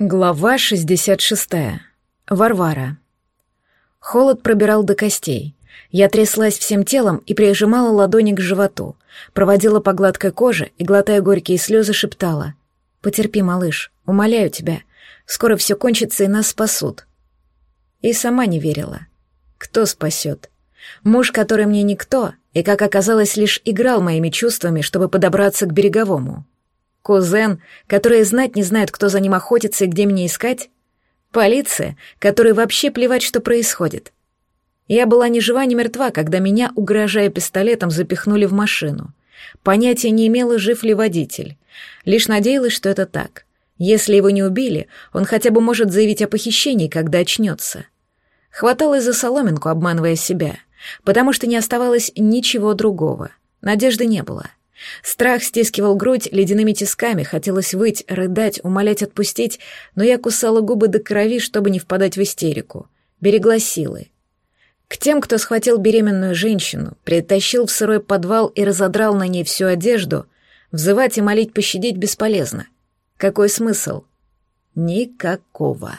Глава 66. Варвара. Холод пробирал до костей. Я тряслась всем телом и прижимала ладони к животу, проводила по гладкой коже и, глотая горькие слезы, шептала. «Потерпи, малыш, умоляю тебя. Скоро все кончится и нас спасут». И сама не верила. Кто спасет? Муж, который мне никто, и, как оказалось, лишь играл моими чувствами, чтобы подобраться к береговому. Кузен, который знать не знает, кто за ним охотится и где меня искать? Полиция, которой вообще плевать, что происходит. Я была ни жива, ни мертва, когда меня, угрожая пистолетом, запихнули в машину. Понятия не имела, жив ли водитель. Лишь надеялась, что это так. Если его не убили, он хотя бы может заявить о похищении, когда очнется. Хваталась за соломинку, обманывая себя, потому что не оставалось ничего другого. Надежды не было. Страх стискивал грудь ледяными тисками, хотелось выть, рыдать, умолять отпустить, но я кусала губы до крови, чтобы не впадать в истерику. Берегла силы. К тем, кто схватил беременную женщину, притащил в сырой подвал и разодрал на ней всю одежду, взывать и молить пощадить бесполезно. Какой смысл? Никакого.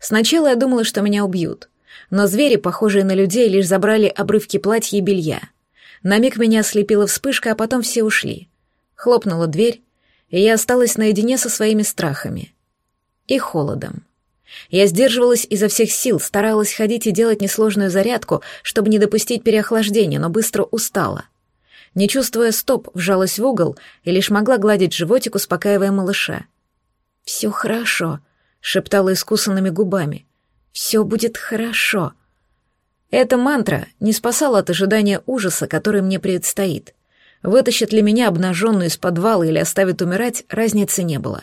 Сначала я думала, что меня убьют, но звери, похожие на людей, лишь забрали обрывки платья и белья — на миг меня ослепила вспышка, а потом все ушли. Хлопнула дверь, и я осталась наедине со своими страхами. И холодом. Я сдерживалась изо всех сил, старалась ходить и делать несложную зарядку, чтобы не допустить переохлаждения, но быстро устала. Не чувствуя стоп, вжалась в угол и лишь могла гладить животик, успокаивая малыша. «Все хорошо», — шептала искусанными губами. «Все будет хорошо». Эта мантра не спасала от ожидания ужаса, который мне предстоит. Вытащит ли меня обнаженную из подвала или оставит умирать, разницы не было.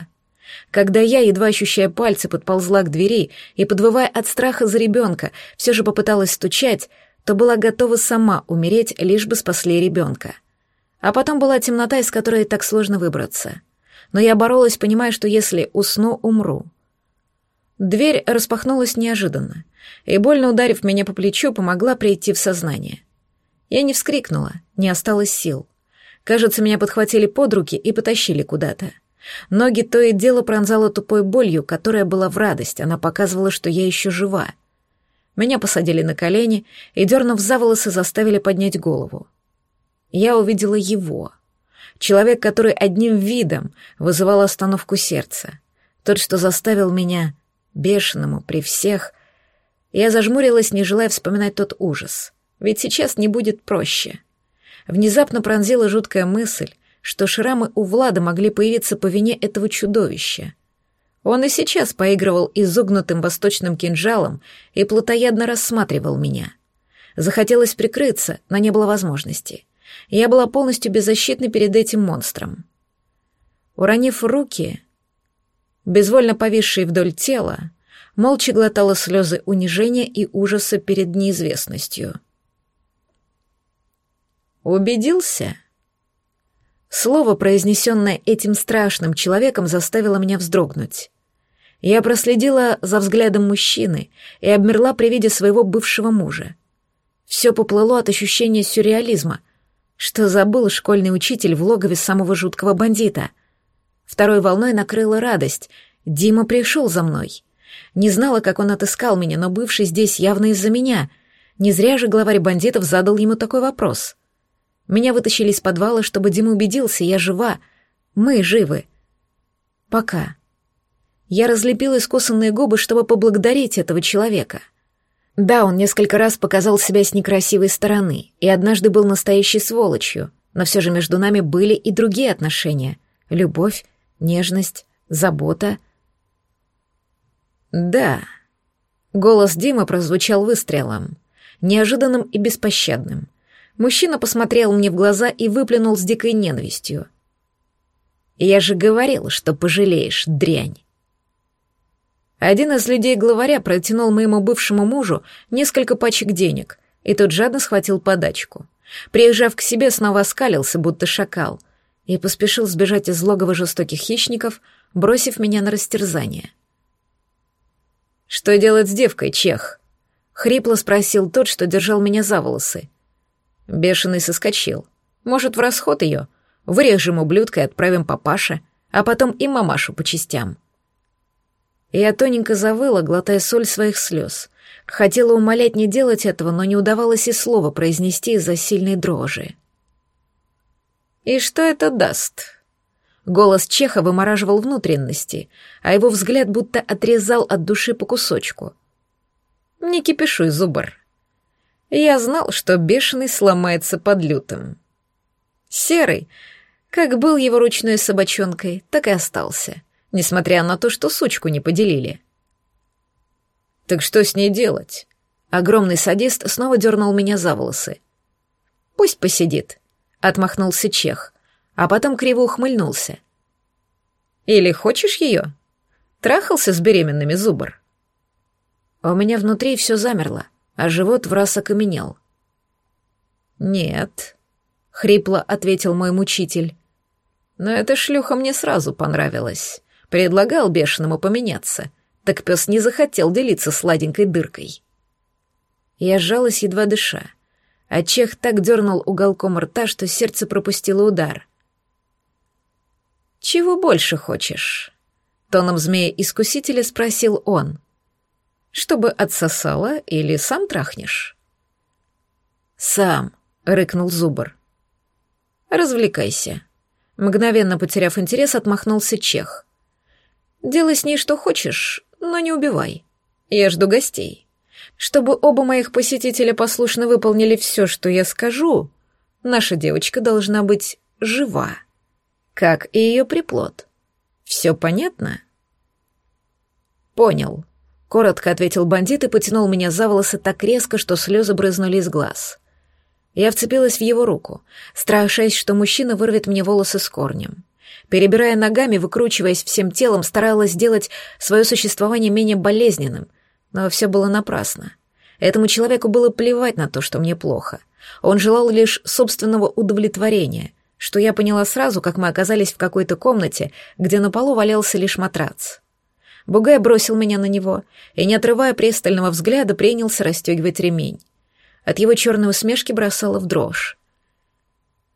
Когда я, едва ощущая пальцы, подползла к двери и, подвывая от страха за ребенка, все же попыталась стучать, то была готова сама умереть, лишь бы спасли ребенка. А потом была темнота, из которой так сложно выбраться. Но я боролась, понимая, что если усну, умру. Дверь распахнулась неожиданно, и, больно ударив меня по плечу, помогла прийти в сознание. Я не вскрикнула, не осталось сил. Кажется, меня подхватили под руки и потащили куда-то. Ноги то и дело пронзала тупой болью, которая была в радость, она показывала, что я еще жива. Меня посадили на колени и, дернув за волосы, заставили поднять голову. Я увидела его. Человек, который одним видом вызывал остановку сердца. Тот, что заставил меня бешеному, при всех. Я зажмурилась, не желая вспоминать тот ужас. Ведь сейчас не будет проще. Внезапно пронзила жуткая мысль, что шрамы у Влада могли появиться по вине этого чудовища. Он и сейчас поигрывал изогнутым восточным кинжалом и плотоядно рассматривал меня. Захотелось прикрыться, но не было возможности. Я была полностью беззащитна перед этим монстром. Уронив руки, безвольно повисшей вдоль тела, молча глотала слезы унижения и ужаса перед неизвестностью. «Убедился?» Слово, произнесенное этим страшным человеком, заставило меня вздрогнуть. Я проследила за взглядом мужчины и обмерла при виде своего бывшего мужа. Все поплыло от ощущения сюрреализма, что забыл школьный учитель в логове самого жуткого бандита — Второй волной накрыла радость. Дима пришел за мной. Не знала, как он отыскал меня, но бывший здесь явно из-за меня. Не зря же главарь бандитов задал ему такой вопрос. Меня вытащили из подвала, чтобы Дима убедился, я жива. Мы живы. Пока. Я разлепила искусанные губы, чтобы поблагодарить этого человека. Да, он несколько раз показал себя с некрасивой стороны, и однажды был настоящей сволочью, но все же между нами были и другие отношения. Любовь, нежность, забота. Да. Голос Димы прозвучал выстрелом, неожиданным и беспощадным. Мужчина посмотрел мне в глаза и выплюнул с дикой ненавистью. «Я же говорил, что пожалеешь, дрянь!» Один из людей главаря протянул моему бывшему мужу несколько пачек денег, и тот жадно схватил подачку. Приезжав к себе, снова скалился, будто шакал — и поспешил сбежать из логова жестоких хищников, бросив меня на растерзание. «Что делать с девкой, Чех?» — хрипло спросил тот, что держал меня за волосы. Бешеный соскочил. «Может, в расход ее? Вырежем ублюдка и отправим папаше, а потом и мамашу по частям». Я тоненько завыла, глотая соль своих слез. Хотела умолять не делать этого, но не удавалось и слова произнести из-за сильной дрожи. «И что это даст?» Голос Чеха вымораживал внутренности, а его взгляд будто отрезал от души по кусочку. «Не кипишуй, зубр. Я знал, что бешеный сломается под лютым. Серый, как был его ручной собачонкой, так и остался, несмотря на то, что сучку не поделили. Так что с ней делать? Огромный садист снова дернул меня за волосы. Пусть посидит, отмахнулся Чех, а потом криво ухмыльнулся. Или хочешь ее? Трахался с беременными зубр? У меня внутри все замерло а живот в раз окаменел. «Нет», — хрипло ответил мой мучитель. «Но эта шлюха мне сразу понравилась. Предлагал бешеному поменяться, так пес не захотел делиться сладенькой дыркой». Я сжалась, едва дыша, а Чех так дернул уголком рта, что сердце пропустило удар. «Чего больше хочешь?» — тоном змея-искусителя спросил он — чтобы отсосала или сам трахнешь?» «Сам», — рыкнул Зубр. «Развлекайся». Мгновенно потеряв интерес, отмахнулся Чех. «Делай с ней что хочешь, но не убивай. Я жду гостей. Чтобы оба моих посетителя послушно выполнили все, что я скажу, наша девочка должна быть жива, как и ее приплод. Все понятно?» «Понял», Коротко ответил бандит и потянул меня за волосы так резко, что слезы брызнули из глаз. Я вцепилась в его руку, страшась, что мужчина вырвет мне волосы с корнем. Перебирая ногами, выкручиваясь всем телом, старалась сделать свое существование менее болезненным, но все было напрасно. Этому человеку было плевать на то, что мне плохо. Он желал лишь собственного удовлетворения, что я поняла сразу, как мы оказались в какой-то комнате, где на полу валялся лишь матрац. Бугай бросил меня на него и, не отрывая пристального взгляда, принялся расстегивать ремень. От его черной усмешки бросала в дрожь.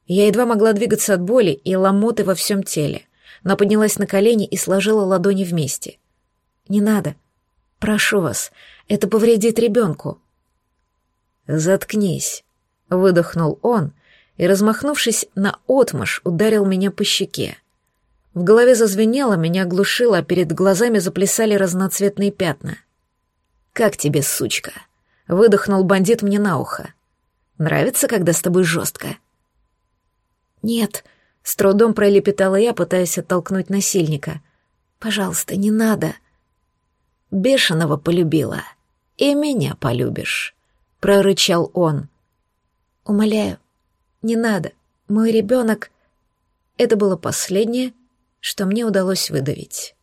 Я едва могла двигаться от боли и ломоты во всем теле, но поднялась на колени и сложила ладони вместе. «Не надо. Прошу вас, это повредит ребенку». «Заткнись», — выдохнул он и, размахнувшись на отмаш, ударил меня по щеке. В голове зазвенело, меня оглушило, а перед глазами заплясали разноцветные пятна. «Как тебе, сучка?» — выдохнул бандит мне на ухо. «Нравится, когда с тобой жестко?» «Нет», — с трудом пролепетала я, пытаясь оттолкнуть насильника. «Пожалуйста, не надо». «Бешеного полюбила. И меня полюбишь», — прорычал он. «Умоляю, не надо. Мой ребенок...» Это было последнее, что мне удалось выдавить.